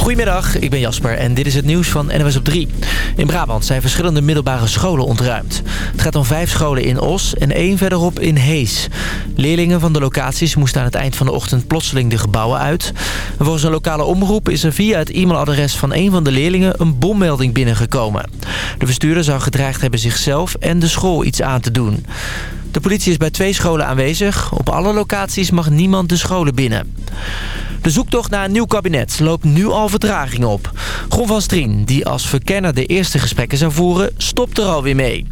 Goedemiddag, ik ben Jasper en dit is het nieuws van NWS op 3. In Brabant zijn verschillende middelbare scholen ontruimd. Het gaat om vijf scholen in Os en één verderop in Hees. Leerlingen van de locaties moesten aan het eind van de ochtend plotseling de gebouwen uit. En volgens een lokale omroep is er via het e-mailadres van een van de leerlingen een bommelding binnengekomen. De bestuurder zou gedreigd hebben zichzelf en de school iets aan te doen. De politie is bij twee scholen aanwezig. Op alle locaties mag niemand de scholen binnen. De zoektocht naar een nieuw kabinet loopt nu al vertraging op. Gon van Strien, die als verkenner de eerste gesprekken zou voeren, stopt er alweer mee.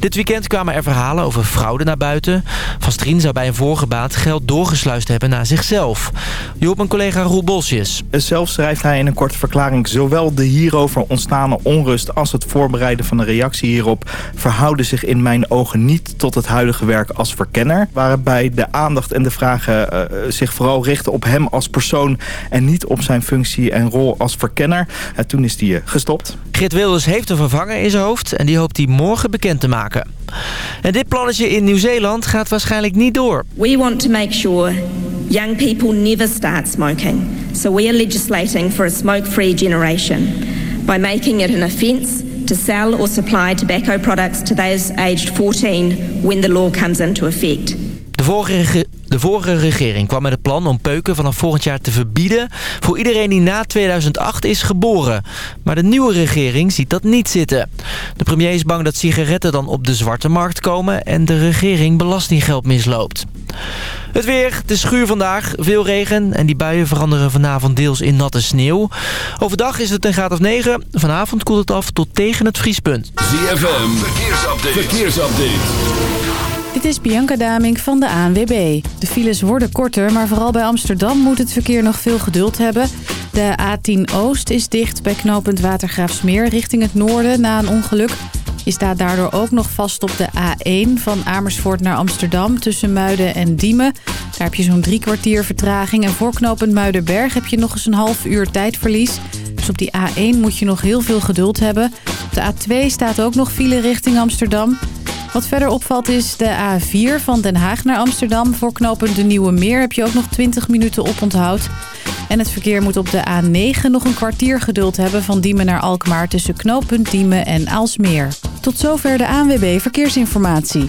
Dit weekend kwamen er verhalen over fraude naar buiten. Van Strien zou bij een vorige baat geld doorgesluist hebben naar zichzelf. Je mijn collega Roel Bosjes. Zelf schrijft hij in een korte verklaring... zowel de hierover ontstane onrust als het voorbereiden van een reactie hierop... verhouden zich in mijn ogen niet tot het huidige werk als verkenner. Waarbij de aandacht en de vragen uh, zich vooral richten op hem als persoon en niet op zijn functie en rol als verkenner. En toen is hij gestopt. Geert Wilders heeft een vervanger in zijn hoofd en die hoopt hij morgen bekend te maken. En dit plannetje in Nieuw-Zeeland gaat waarschijnlijk niet door. We want to make sure young people never start smoking. So we are legislating for a smoke-free generation by making it an offence to sell or supply tobacco products to those aged 14 when the law comes into effect. De vorige, de vorige regering kwam met het plan om peuken vanaf volgend jaar te verbieden... voor iedereen die na 2008 is geboren. Maar de nieuwe regering ziet dat niet zitten. De premier is bang dat sigaretten dan op de zwarte markt komen... en de regering belastinggeld misloopt. Het weer, is schuur vandaag, veel regen en die buien veranderen vanavond deels in natte sneeuw. Overdag is het een graad of 9, vanavond koelt het af tot tegen het vriespunt. ZFM, verkeersupdate. verkeersupdate. Dit is Bianca Daming van de ANWB. De files worden korter, maar vooral bij Amsterdam moet het verkeer nog veel geduld hebben. De A10 Oost is dicht bij knooppunt Watergraafsmeer richting het noorden na een ongeluk. Je staat daardoor ook nog vast op de A1 van Amersfoort naar Amsterdam tussen Muiden en Diemen. Daar heb je zo'n drie kwartier vertraging en voor knooppunt Muidenberg heb je nog eens een half uur tijdverlies. Dus op die A1 moet je nog heel veel geduld hebben. Op de A2 staat ook nog file richting Amsterdam. Wat verder opvalt is de A4 van Den Haag naar Amsterdam. Voor knooppunt de Nieuwe Meer heb je ook nog 20 minuten op onthoud. En het verkeer moet op de A9 nog een kwartier geduld hebben... van Diemen naar Alkmaar tussen knooppunt Diemen en Aalsmeer. Tot zover de ANWB Verkeersinformatie.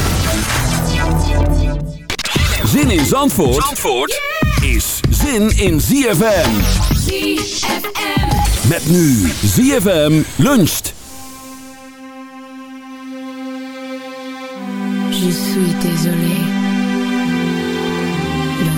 Zin in Zandvoort, Zandvoort is zin in ZFM. ZFM. Met nu ZFM luncht. Je suis désolé. Lo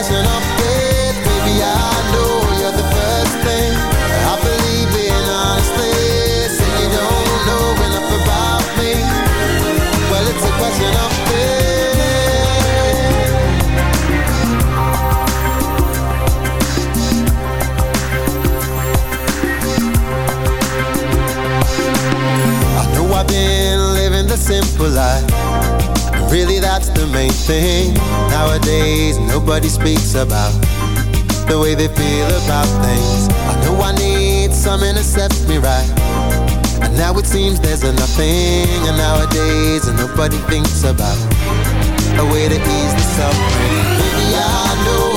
messing up. nobody speaks about the way they feel about things. I know I need someone to set me right. And now it seems there's a nothing and nowadays and nobody thinks about a way to ease the suffering. Maybe I know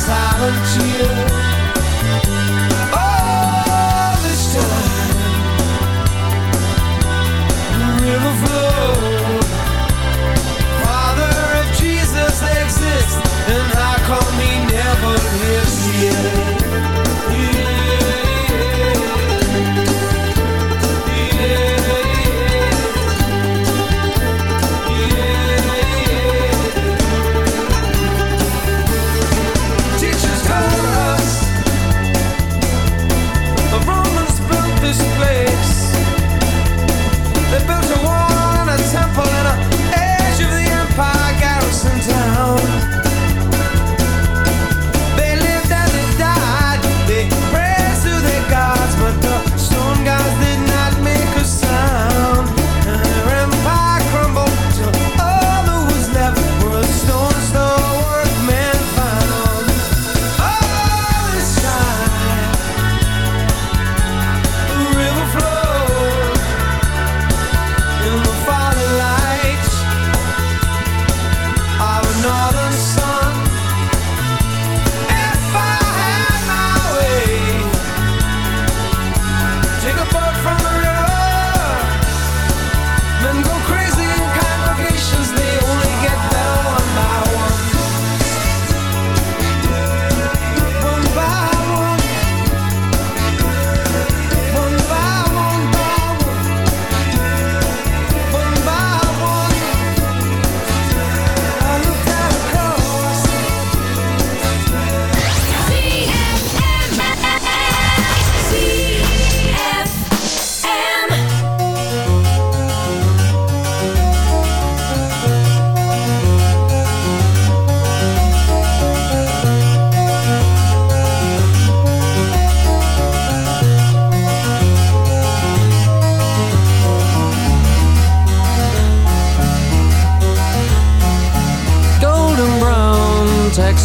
silent tears.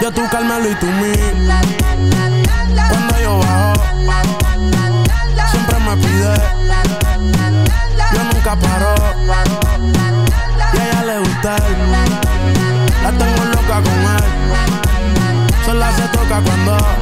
yo tú Carmelo y tú mí. Cuando yo bajo, siempre me pide. Yo nunca paro. Y a ella le gusta. La tengo loca con él. Sola se toca cuando